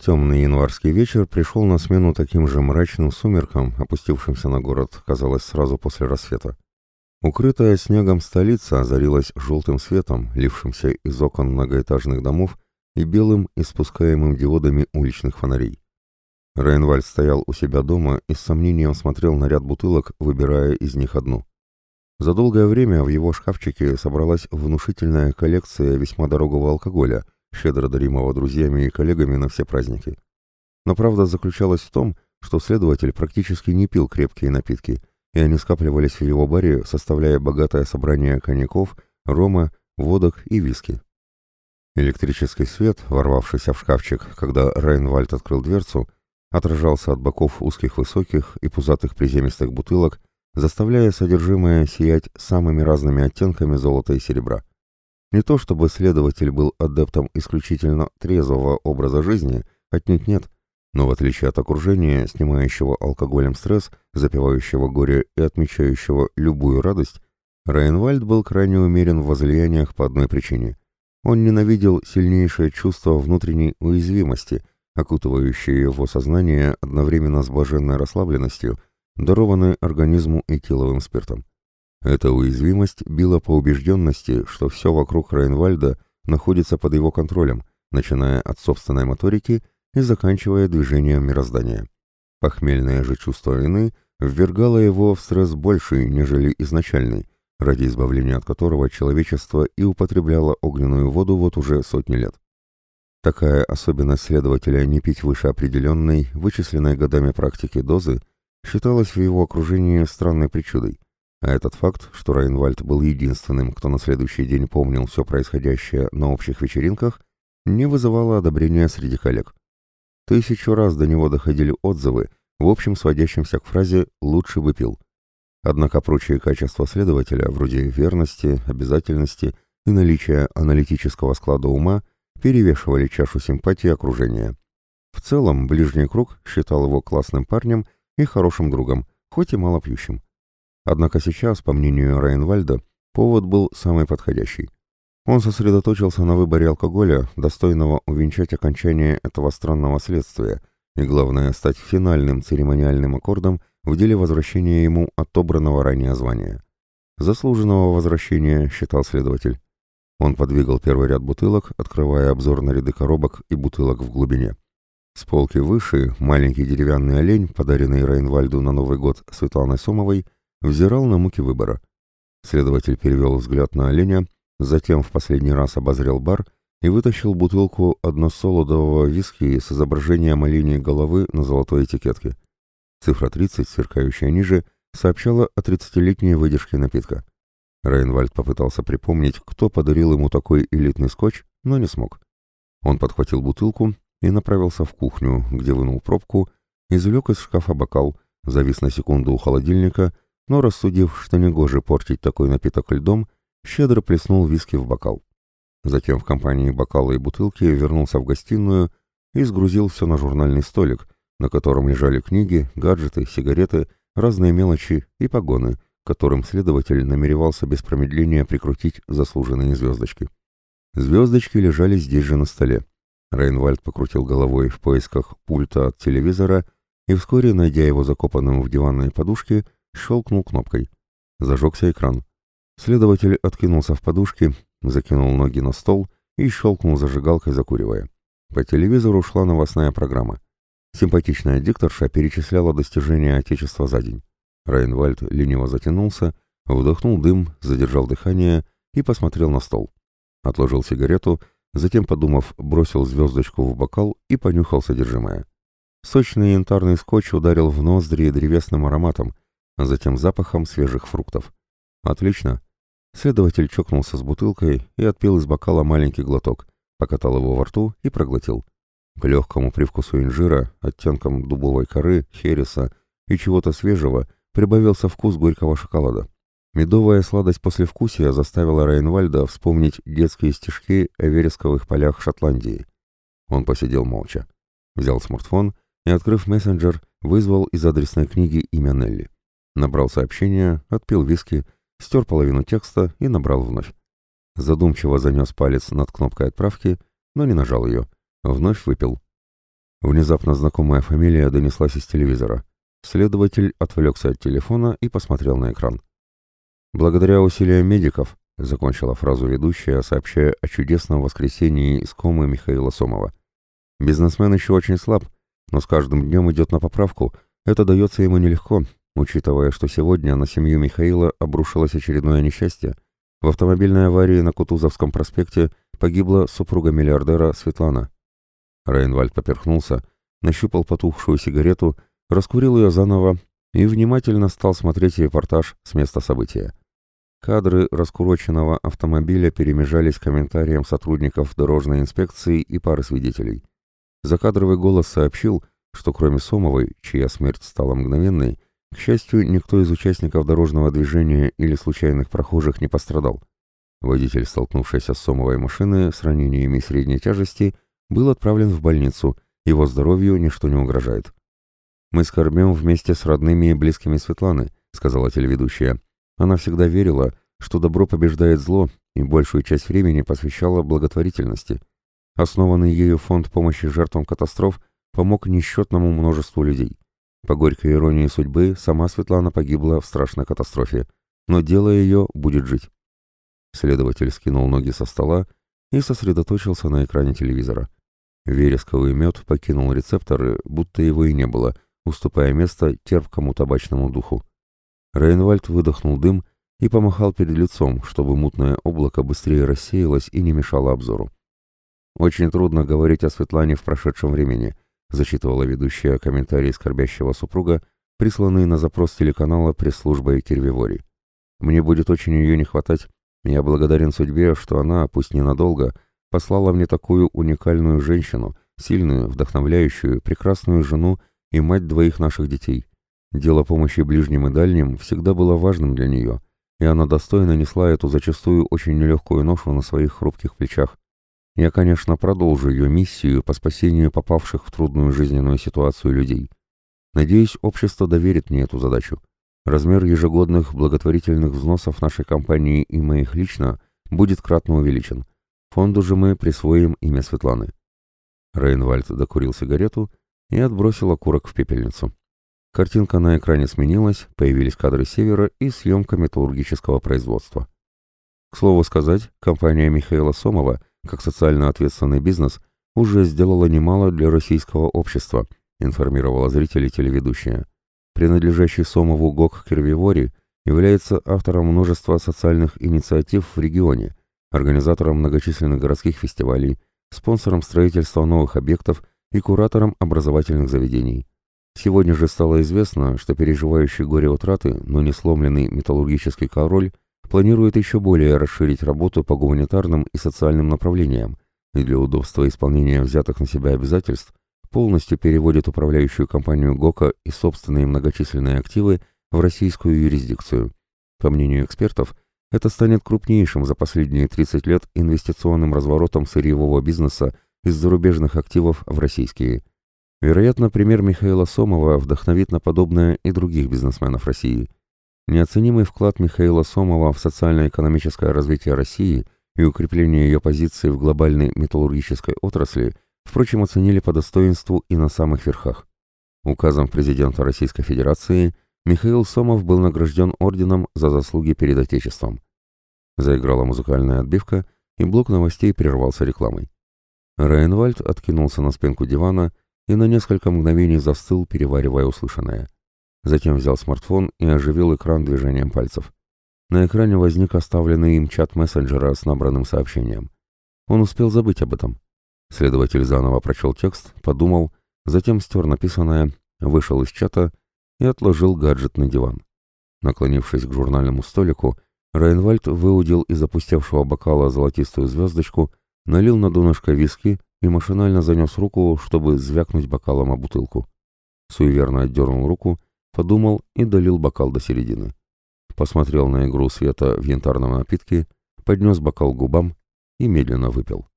Темный январский вечер пришел на смену таким же мрачным сумеркам, опустившимся на город, казалось, сразу после рассвета. Укрытая снегом столица озарилась желтым светом, лившимся из окон многоэтажных домов и белым, испускаемым диодами уличных фонарей. Рейнвальд стоял у себя дома и с сомнением смотрел на ряд бутылок, выбирая из них одну. За долгое время в его шкафчике собралась внушительная коллекция весьма дорогого алкоголя — щедро даримого друзьями и коллегами на все праздники. Но правда заключалась в том, что следователь практически не пил крепкие напитки, и они скапливались в его баре, составляя богатое собрание коньяков, рома, водок и виски. Электрический свет, ворвавшийся в шкафчик, когда Райнвальд открыл дверцу, отражался от боков узких высоких и пузатых приземистых бутылок, заставляя содержимое сиять самыми разными оттенками золота и серебра. Не то чтобы следователь был адептом исключительно трезвого образа жизни, отнюдь нет, но в отличие от окружения, снимающего алкоголем стресс, запивающего горе и отмечающего любую радость, Райнвальд был крайне умерен в возлияниях по одной причине. Он ненавидел сильнейшее чувство внутренней уязвимости, окутывающее его сознание одновременно с блаженной расслабленностью, дарованной организму этиловым спиртом. Эта уязвимость била по убежденности, что все вокруг Райнвальда находится под его контролем, начиная от собственной моторики и заканчивая движением мироздания. Похмельное же чувство вины ввергало его в стресс больший, нежели изначальный, ради избавления от которого человечество и употребляло огненную воду вот уже сотни лет. Такая особенность следователя не пить выше определенной, вычисленной годами практики дозы, считалась в его окружении странной причудой. А этот факт, что Райнвальд был единственным, кто на следующий день помнил все происходящее на общих вечеринках, не вызывало одобрения среди коллег. Тысячу раз до него доходили отзывы, в общем сводящимся к фразе «лучше бы пил». Однако прочие качества следователя, вроде верности, обязательности и наличия аналитического склада ума, перевешивали чашу симпатии окружения. В целом, ближний круг считал его классным парнем и хорошим другом, хоть и малопьющим. Однако сейчас, по мнению Райнвальда, повод был самый подходящий. Он сосредоточился на выборе алкоголя, достойного увенчать окончание этого странного следствия, и, главное, стать финальным церемониальным аккордом в деле возвращения ему отобранного ранее звания. Заслуженного возвращения, считал следователь. Он подвигал первый ряд бутылок, открывая обзор на ряды коробок и бутылок в глубине. С полки выше маленький деревянный олень, подаренный Райнвальду на Новый год Светланой Сомовой, взирал на муки выбора. Следователь перевел взгляд на оленя, затем в последний раз обозрел бар и вытащил бутылку односолодового виски с изображением оленей головы на золотой этикетке. Цифра 30, сверкающая ниже, сообщала о 30-летней выдержке напитка. Рейнвальд попытался припомнить, кто подарил ему такой элитный скотч, но не смог. Он подхватил бутылку и направился в кухню, где вынул пробку, извлек из шкафа бокал, завис на секунду у холодильника — но, рассудив, что негоже портить такой напиток льдом, щедро плеснул виски в бокал. Затем в компании бокала и бутылки вернулся в гостиную и сгрузил все на журнальный столик, на котором лежали книги, гаджеты, сигареты, разные мелочи и погоны, которым следователь намеревался без промедления прикрутить заслуженные звездочки. Звездочки лежали здесь же на столе. Рейнвальд покрутил головой в поисках пульта от телевизора и вскоре, найдя его закопанным в диванной подушке, щелкнул кнопкой. Зажегся экран. Следователь откинулся в подушке, закинул ноги на стол и щелкнул зажигалкой, закуривая. По телевизору шла новостная программа. Симпатичная дикторша перечисляла достижения Отечества за день. Райнвальд лениво затянулся, вдохнул дым, задержал дыхание и посмотрел на стол. Отложил сигарету, затем, подумав, бросил звездочку в бокал и понюхал содержимое. Сочный янтарный скотч ударил в ноздри древесным ароматом, а затем запахом свежих фруктов. Отлично. Следователь чокнулся с бутылкой и отпил из бокала маленький глоток, покатал его во рту и проглотил. К легкому привкусу инжира, оттенкам дубовой коры, хереса и чего-то свежего прибавился вкус горького шоколада. Медовая сладость послевкусия заставила Рейнвальда вспомнить детские стишки о вересковых полях Шотландии. Он посидел молча. Взял смартфон и, открыв мессенджер, вызвал из адресной книги имя Нелли. Набрал сообщение, отпил виски, стер половину текста и набрал вновь. Задумчиво занес палец над кнопкой отправки, но не нажал ее. Вновь выпил. Внезапно знакомая фамилия донеслась из телевизора. Следователь отвлекся от телефона и посмотрел на экран. «Благодаря усилиям медиков», — закончила фразу ведущая, сообщая о чудесном воскресении из комы Михаила Сомова. «Бизнесмен еще очень слаб, но с каждым днем идет на поправку. Это дается ему нелегко, учитывая, что сегодня на семью Михаила обрушилось очередное несчастье. В автомобильной аварии на Кутузовском проспекте погибла супруга миллиардера Светлана. Рейнвальд поперхнулся, нащупал потухшую сигарету, раскурил ее заново и внимательно стал смотреть репортаж с места события. Кадры раскуроченного автомобиля перемежались комментарием сотрудников дорожной инспекции и пары свидетелей. Закадровый голос сообщил, что кроме Сомовой, чья смерть стала мгновенной, к счастью, никто из участников дорожного движения или случайных прохожих не пострадал. Водитель, столкнувшийся с Сомовой машины с ранениями средней тяжести, был отправлен в больницу, его здоровью ничто не угрожает. «Мы скорбим вместе с родными и близкими Светланы», — сказала телеведущая. Она всегда верила, что добро побеждает зло, и большую часть времени посвящала благотворительности. Основанный ею фонд помощи жертвам катастроф помог несчетному множеству людей. По горькой иронии судьбы, сама Светлана погибла в страшной катастрофе, но дело ее будет жить. Следователь скинул ноги со стола и сосредоточился на экране телевизора. Вересковый мед покинул рецепторы, будто его и не было, уступая место терпкому табачному духу. Рейнвальд выдохнул дым и помахал перед лицом, чтобы мутное облако быстрее рассеялось и не мешало обзору. Очень трудно говорить о Светлане в прошедшем времени — зачитывала ведущая комментарии скорбящего супруга, присланные на запрос телеканала пресс-службой Кирвивори. «Мне будет очень ее не хватать. Я благодарен судьбе, что она, пусть ненадолго, послала мне такую уникальную женщину, сильную, вдохновляющую, прекрасную жену и мать двоих наших детей. Дело помощи ближним и дальним всегда было важным для нее, и она достойно несла эту зачастую очень нелегкую ношу на своих хрупких плечах. Я, конечно, продолжу ее миссию по спасению попавших в трудную жизненную ситуацию людей. Надеюсь, общество доверит мне эту задачу. Размер ежегодных благотворительных взносов нашей компании и моих лично будет кратно увеличен. Фонду же мы присвоим имя Светланы. Рейнвальд докурил сигарету и отбросил окурок в пепельницу. Картинка на экране сменилась, появились кадры севера и съемка металлургического производства. К слову сказать, компания Михаила Сомова как социально ответственный бизнес, уже сделала немало для российского общества, информировала зрителей телеведущая. Принадлежащий Сомову ГОК Кирвивори является автором множества социальных инициатив в регионе, организатором многочисленных городских фестивалей, спонсором строительства новых объектов и куратором образовательных заведений. Сегодня же стало известно, что переживающий горе утраты, но не сломленный металлургический король планирует еще более расширить работу по гуманитарным и социальным направлениям и для удобства исполнения взятых на себя обязательств полностью переводит управляющую компанию ГОКа и собственные многочисленные активы в российскую юрисдикцию. По мнению экспертов, это станет крупнейшим за последние 30 лет инвестиционным разворотом сырьевого бизнеса из зарубежных активов в российские. Вероятно, пример Михаила Сомова вдохновит на подобное и других бизнесменов России – Неоценимый вклад Михаила Сомова в социально-экономическое развитие России и укрепление ее позиции в глобальной металлургической отрасли, впрочем, оценили по достоинству и на самых верхах. Указом президента Российской Федерации Михаил Сомов был награжден орденом за заслуги перед Отечеством. Заиграла музыкальная отбивка, и блок новостей прервался рекламой. Рейнвальд откинулся на спинку дивана и на несколько мгновений застыл, переваривая услышанное. Затем взял смартфон и оживил экран движением пальцев. На экране возник оставленный им чат мессенджера с набранным сообщением. Он успел забыть об этом. Следователь заново прочел текст, подумал, затем стер написанное, вышел из чата и отложил гаджет на диван. Наклонившись к журнальному столику, Райнвальд выудил из опустевшего бокала золотистую звездочку, налил на донышко виски и машинально занес руку, чтобы звякнуть бокалом о бутылку. Суеверно отдернул руку подумал и долил бокал до середины. Посмотрел на игру света в янтарном напитке, поднес бокал к губам и медленно выпил.